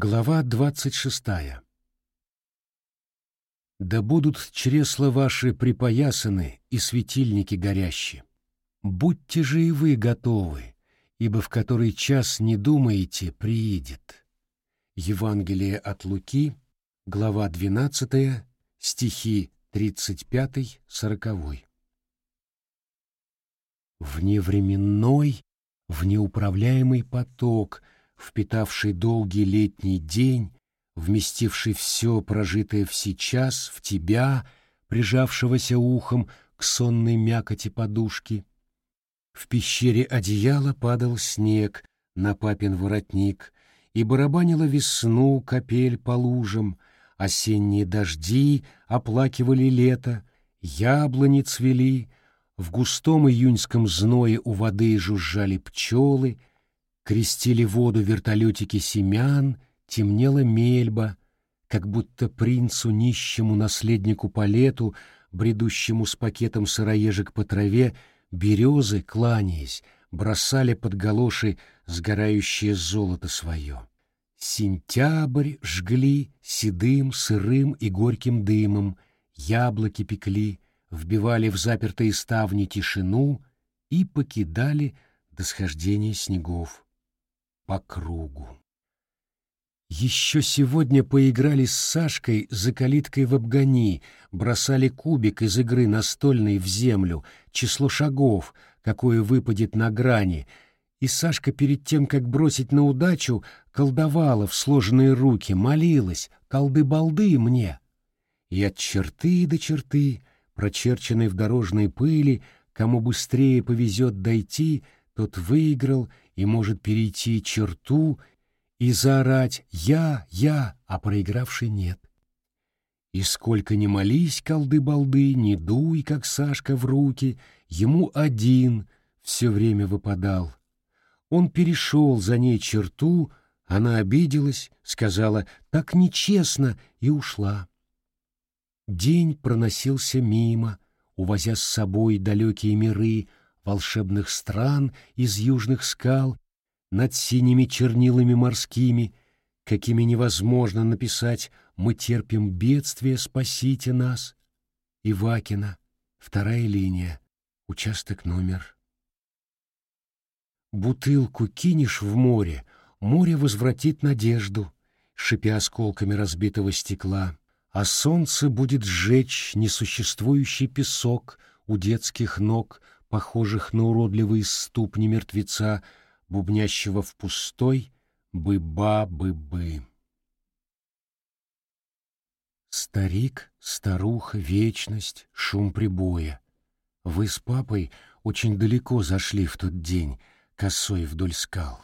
Глава двадцать шестая Да будут чресла ваши припоясаны и светильники горящие. Будьте же и вы готовы, ибо в который час не думаете, приидет. Евангелие от Луки, глава двенадцатая, стихи тридцать пятый, сороковой. Вневременной, внеуправляемый поток — впитавший долгий летний день, вместивший все прожитое в сейчас в тебя, прижавшегося ухом к сонной мякоти подушки. В пещере одеяла падал снег на папин воротник, и барабанила весну капель по лужам, осенние дожди оплакивали лето, яблони цвели, в густом июньском зное у воды жужжали пчелы, крестили воду вертолетики семян, темнела мельба, как будто принцу нищему наследнику по лету, бредущему с пакетом сыроежек по траве, березы, кланяясь, бросали под галоши сгорающее золото свое. Сентябрь жгли седым, сырым и горьким дымом, яблоки пекли, вбивали в запертые ставни тишину и покидали до схождения снегов по кругу. Еще сегодня поиграли с Сашкой за калиткой в обгони, бросали кубик из игры настольной в землю, число шагов, какое выпадет на грани, и Сашка перед тем, как бросить на удачу, колдовала в сложенные руки, молилась, колды-балды мне. И от черты до черты, прочерченной в дорожной пыли, кому быстрее повезет дойти, тот выиграл и может перейти черту и заорать «Я, я», а проигравший нет. И сколько ни молись, колды-балды, не дуй, как Сашка, в руки, ему один все время выпадал. Он перешел за ней черту, она обиделась, сказала «так нечестно» и ушла. День проносился мимо, увозя с собой далекие миры, волшебных стран из южных скал над синими чернилами морскими, какими невозможно написать «Мы терпим бедствие, спасите нас». Ивакина, вторая линия, участок номер. Бутылку кинешь в море, море возвратит надежду, шипя осколками разбитого стекла, а солнце будет сжечь несуществующий песок у детских ног, похожих на уродливые ступни мертвеца, бубнящего в пустой «бы-ба-бы-бы». Старик, старуха, вечность, шум прибоя. Вы с папой очень далеко зашли в тот день, косой вдоль скал.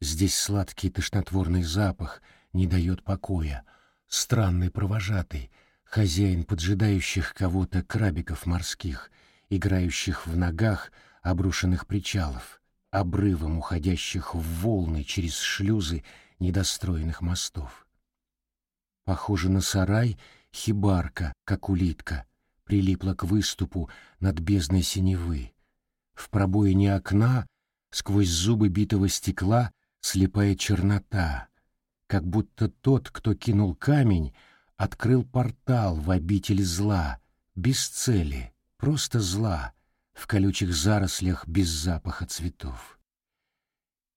Здесь сладкий тошнотворный запах не дает покоя, странный провожатый, хозяин поджидающих кого-то крабиков морских — играющих в ногах обрушенных причалов, обрывом уходящих в волны через шлюзы недостроенных мостов. Похоже на сарай, хибарка, как улитка, прилипла к выступу над бездной синевы. В пробоине окна, сквозь зубы битого стекла, слепая чернота, как будто тот, кто кинул камень, открыл портал в обитель зла, без цели, просто зла в колючих зарослях без запаха цветов.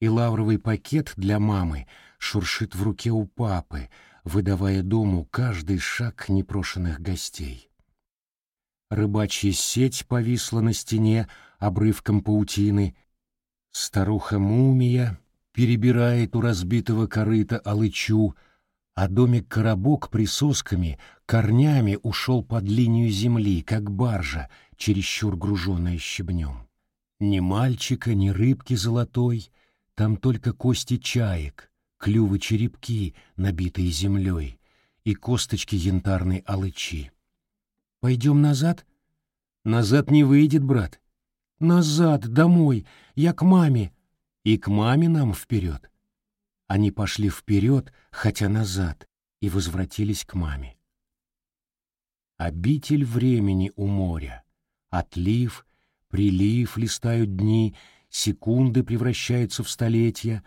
И лавровый пакет для мамы шуршит в руке у папы, выдавая дому каждый шаг непрошенных гостей. Рыбачья сеть повисла на стене обрывком паутины. Старуха-мумия перебирает у разбитого корыта алычу, а домик-коробок присосками, корнями ушел под линию земли, как баржа, чересчур груженная щебнем. Ни мальчика, ни рыбки золотой, там только кости чаек, клювы черепки, набитые землей, и косточки янтарной алычи. «Пойдем назад?» «Назад не выйдет, брат». «Назад, домой, я к маме». «И к маме нам вперед». Они пошли вперед, хотя назад, и возвратились к маме. Обитель времени у моря. Отлив, прилив листают дни, секунды превращаются в столетия.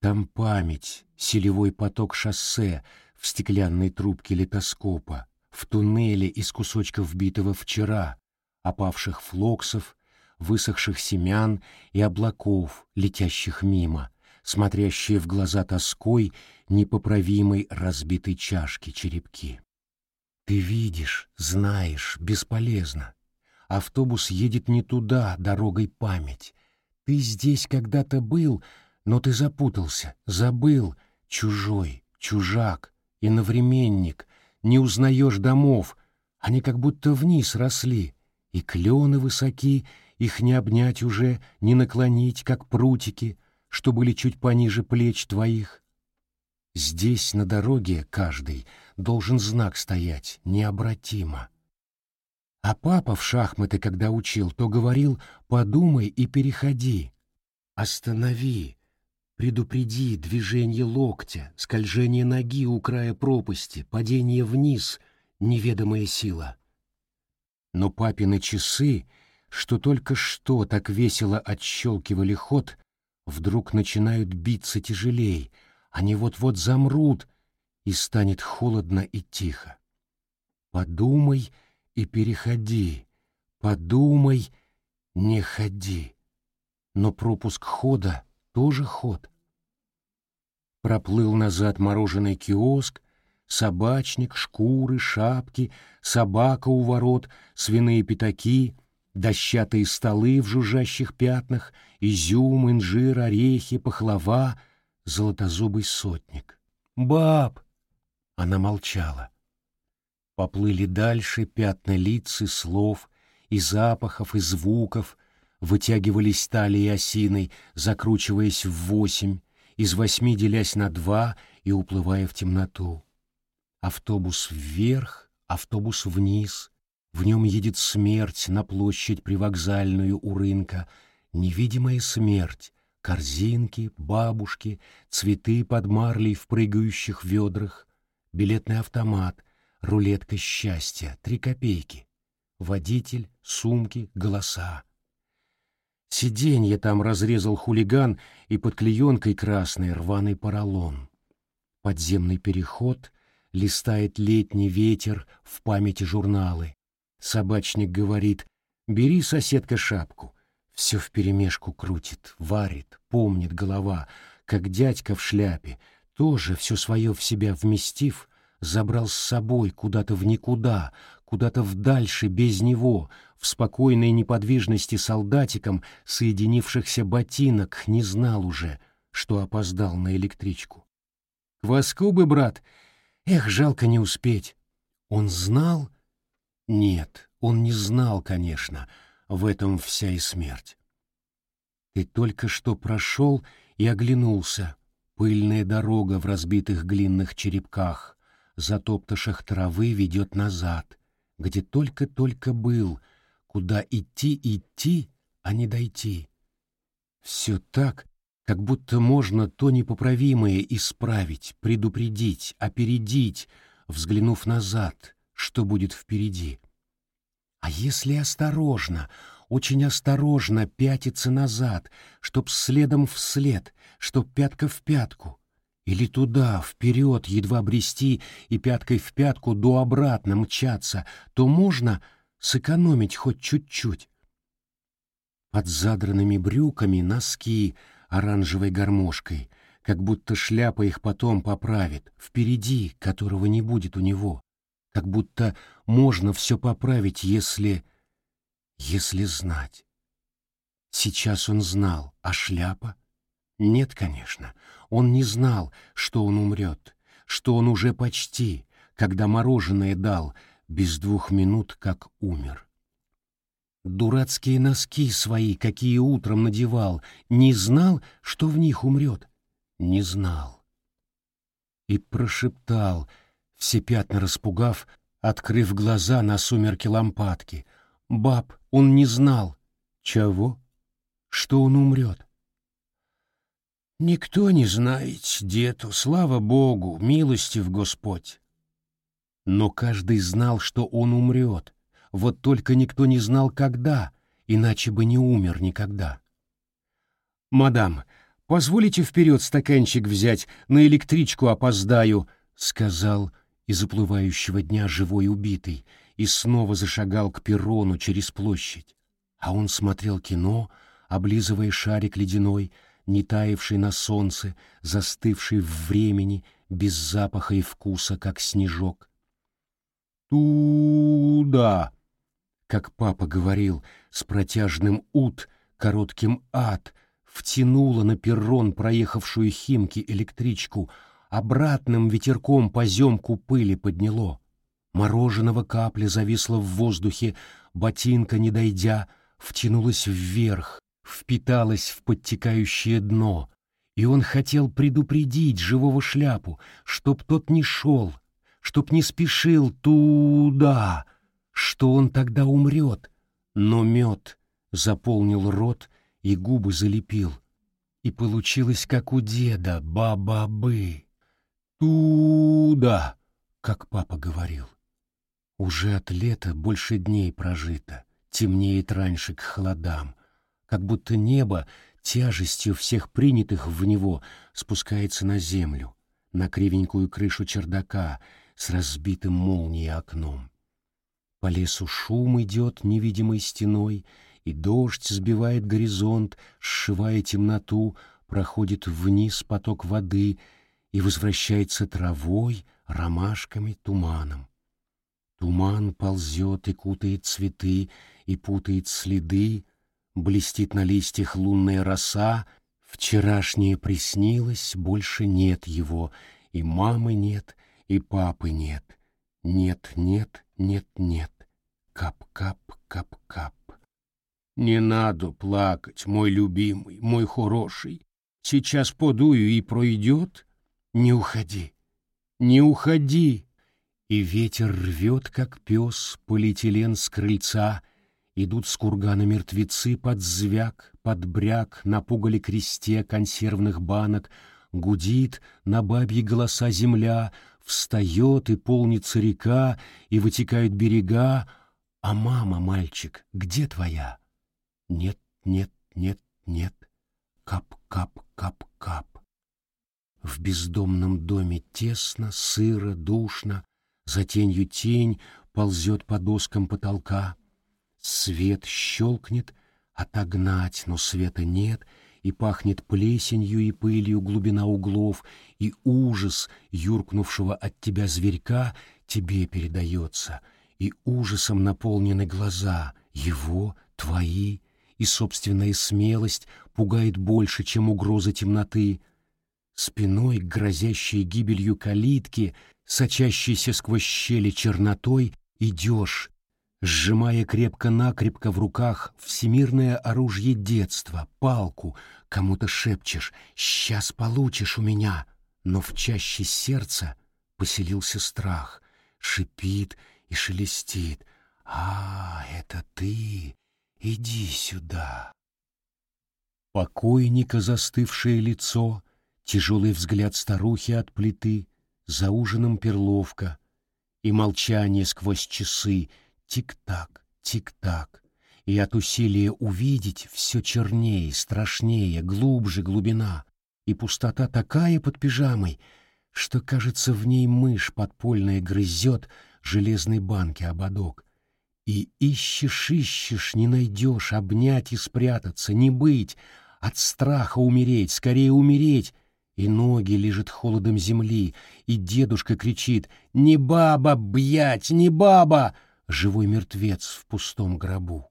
Там память, селевой поток шоссе в стеклянной трубке литоскопа, в туннеле из кусочков битого вчера, опавших флоксов, высохших семян и облаков, летящих мимо, смотрящие в глаза тоской непоправимой разбитой чашки черепки. Ты видишь, знаешь, бесполезно. Автобус едет не туда, дорогой память. Ты здесь когда-то был, но ты запутался, забыл, чужой, чужак, иновременник, не узнаешь домов, они как будто вниз росли, и клены высоки, их не обнять уже, не наклонить, как прутики, что были чуть пониже плеч твоих. Здесь, на дороге, каждый должен знак стоять, необратимо. А папа в шахматы, когда учил, то говорил «подумай и переходи». Останови, предупреди движение локтя, скольжение ноги у края пропасти, падение вниз, неведомая сила. Но папины часы, что только что так весело отщелкивали ход, вдруг начинают биться тяжелей, они вот-вот замрут, и станет холодно и тихо. Подумай и переходи, подумай, не ходи. Но пропуск хода тоже ход. Проплыл назад мороженый киоск, собачник, шкуры, шапки, собака у ворот, свиные пятаки, дощатые столы в жужжащих пятнах, изюм, инжир, орехи, пахлава, золотозубый сотник. «Баб!» Она молчала. Поплыли дальше пятна лиц и слов, и запахов, и звуков, вытягивались талии осиной, закручиваясь в восемь, из восьми делясь на два и уплывая в темноту. Автобус вверх, автобус вниз, в нем едет смерть на площадь привокзальную у рынка, невидимая смерть, корзинки, бабушки, цветы под марлей в прыгающих ведрах, билетный автомат, рулетка счастья, три копейки, водитель, сумки, голоса. Сиденье там разрезал хулиган и под клеенкой красной рваный поролон. Подземный переход, листает летний ветер в памяти журналы. Собачник говорит, бери, соседка, шапку. Все вперемешку крутит, варит, помнит голова, как дядька в шляпе, тоже все свое в себя вместив, забрал с собой куда-то в никуда, куда-то вдальше без него, в спокойной неподвижности солдатиком соединившихся ботинок не знал уже, что опоздал на электричку. «Кваску бы, брат! Эх, жалко не успеть!» Он знал? Нет, он не знал, конечно, в этом вся и смерть. Ты только что прошел и оглянулся, Пыльная дорога в разбитых глинных черепках, затоптышах травы ведет назад, где только-только был, куда идти идти, а не дойти. Все так, как будто можно то непоправимое исправить, предупредить, опередить, взглянув назад, что будет впереди. А если осторожно, очень осторожно пятиться назад, чтоб следом вслед, чтоб пятка в пятку. Или туда, вперед, едва брести и пяткой в пятку до обратно мчаться, то можно сэкономить хоть чуть-чуть. Под задранными брюками носки оранжевой гармошкой, как будто шляпа их потом поправит, впереди, которого не будет у него, как будто можно все поправить, если если знать. Сейчас он знал, а шляпа? Нет, конечно, он не знал, что он умрет, что он уже почти, когда мороженое дал, без двух минут как умер. Дурацкие носки свои, какие утром надевал, не знал, что в них умрет? Не знал. И прошептал, все пятна распугав, открыв глаза на сумерки лампадки. «Баб, он не знал. Чего? Что он умрет? Никто не знает, дету, слава Богу, милостив Господь. Но каждый знал, что он умрет. Вот только никто не знал, когда, иначе бы не умер никогда. «Мадам, Позволите вперед стаканчик взять, на электричку опоздаю, — сказал из уплывающего дня живой убитый, и снова зашагал к перрону через площадь. А он смотрел кино, облизывая шарик ледяной, не таявший на солнце, застывший в времени, без запаха и вкуса, как снежок. «Туда!» как папа говорил, с протяжным «ут», коротким «ад», втянула на перрон проехавшую Химки электричку, обратным ветерком поземку пыли подняло. Мороженого капля зависла в воздухе, ботинка, не дойдя, втянулась вверх, впиталась в подтекающее дно, и он хотел предупредить живого шляпу, чтоб тот не шел, чтоб не спешил туда, что он тогда умрет, но мед заполнил рот и губы залепил. И получилось, как у деда, ба-ба-бы. Туда, как папа говорил. Уже от лета больше дней прожито, темнеет раньше к холодам, как будто небо тяжестью всех принятых в него спускается на землю, на кривенькую крышу чердака с разбитым молнией окном. По лесу шум идет невидимой стеной, и дождь сбивает горизонт, сшивая темноту, проходит вниз поток воды и возвращается травой, ромашками, туманом. Туман ползет и кутает цветы, и путает следы, блестит на листьях лунная роса, вчерашнее приснилось, больше нет его, и мамы нет, и папы нет, нет, нет, нет, нет. Кап-кап, кап-кап. Не надо плакать, мой любимый, мой хороший. Сейчас подую и пройдет. Не уходи, не уходи. И ветер рвет, как пес, полиэтилен с крыльца. Идут с кургана мертвецы под звяк, под бряк, на пугале кресте консервных банок. Гудит на бабьи голоса земля, встает и полнится река, и вытекают берега, а мама, мальчик, где твоя? Нет, нет, нет, нет. Кап-кап-кап-кап. В бездомном доме тесно, сыро, душно, за тенью тень ползет по доскам потолка. Свет щелкнет, отогнать, но света нет, и пахнет плесенью и пылью глубина углов, и ужас юркнувшего от тебя зверька тебе передается — и ужасом наполнены глаза, его, твои, и собственная смелость пугает больше, чем угроза темноты. Спиной к грозящей гибелью калитки, сочащейся сквозь щели чернотой, идешь, сжимая крепко-накрепко в руках всемирное оружие детства, палку, кому-то шепчешь «Сейчас получишь у меня», но в чаще сердца поселился страх, шипит и шелестит. «А, это ты! Иди сюда!» Покойника застывшее лицо, тяжелый взгляд старухи от плиты, за ужином перловка и молчание сквозь часы, тик-так, тик-так, и от усилия увидеть все чернее, страшнее, глубже глубина, и пустота такая под пижамой, что, кажется, в ней мышь подпольная грызет, железной банки ободок. И ищешь, ищешь, не найдешь, обнять и спрятаться, не быть, от страха умереть, скорее умереть. И ноги лежат холодом земли, и дедушка кричит «Не баба, бьять, не баба!» Живой мертвец в пустом гробу.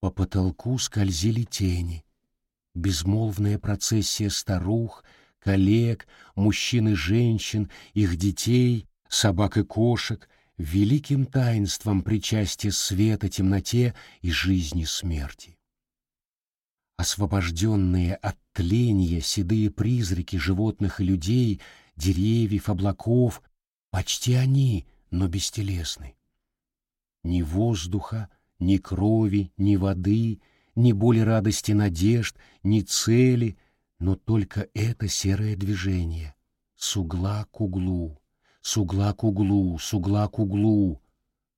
По потолку скользили тени. Безмолвная процессия старух, коллег, мужчин и женщин, их детей, собак и кошек, великим таинством причастия света темноте и жизни смерти. Освобожденные от тления седые призраки животных и людей, деревьев, облаков, почти они, но бестелесны. Ни воздуха, ни крови, ни воды, ни боли радости надежд, ни цели, но только это серое движение, с угла к углу, с угла к углу, с угла к углу,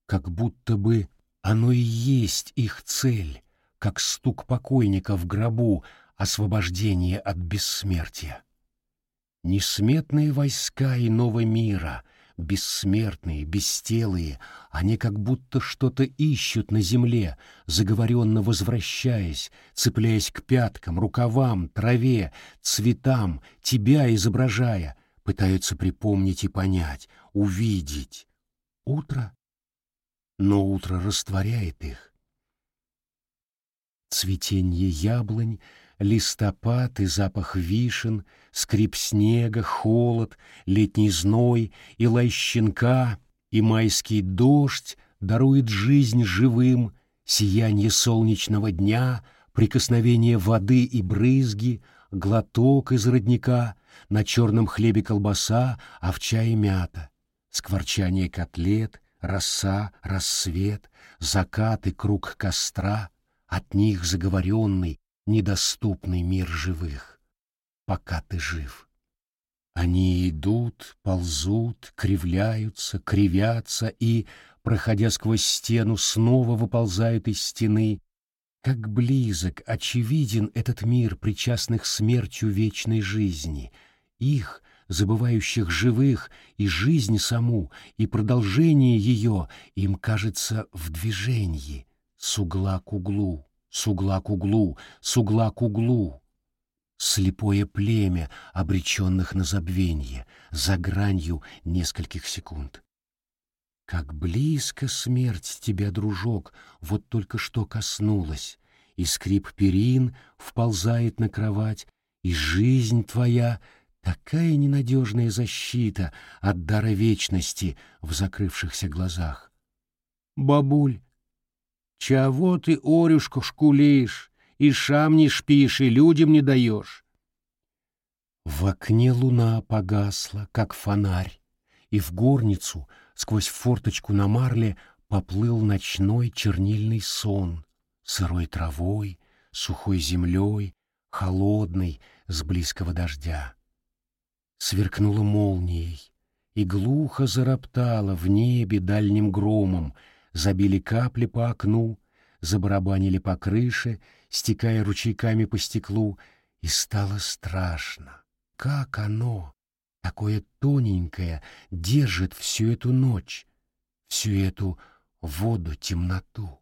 как будто бы оно и есть их цель, как стук покойника в гробу, освобождение от бессмертия. Несметные войска иного мира, бессмертные, бестелые, они как будто что-то ищут на земле, заговоренно возвращаясь, цепляясь к пяткам, рукавам, траве, цветам, тебя изображая, пытаются припомнить и понять, увидеть. Утро? Но утро растворяет их. Цветенье яблонь — листопад и запах вишен, скрип снега, холод, летний зной и лай щенка, и майский дождь дарует жизнь живым, сияние солнечного дня, прикосновение воды и брызги, глоток из родника, на черном хлебе колбаса, овча и мята, скворчание котлет, роса, рассвет, закат и круг костра, от них заговоренный, недоступный мир живых, пока ты жив. Они идут, ползут, кривляются, кривятся и, проходя сквозь стену, снова выползают из стены. Как близок, очевиден этот мир причастных смертью вечной жизни, их, забывающих живых, и жизнь саму, и продолжение ее им кажется в движении, с угла к углу с угла к углу, с угла к углу. Слепое племя обреченных на забвенье, за гранью нескольких секунд. Как близко смерть тебя, дружок, вот только что коснулась, и скрип перин вползает на кровать, и жизнь твоя — такая ненадежная защита от дара вечности в закрывшихся глазах. Бабуль, Чего ты, Орюшку, шкулишь, и шам не шпишь, и людям не даешь? В окне луна погасла, как фонарь, и в горницу сквозь форточку на марле поплыл ночной чернильный сон, сырой травой, сухой землей, холодный, с близкого дождя. Сверкнула молнией, и глухо зароптала в небе дальним громом — забили капли по окну, забарабанили по крыше, стекая ручейками по стеклу, и стало страшно. Как оно, такое тоненькое, держит всю эту ночь, всю эту воду-темноту?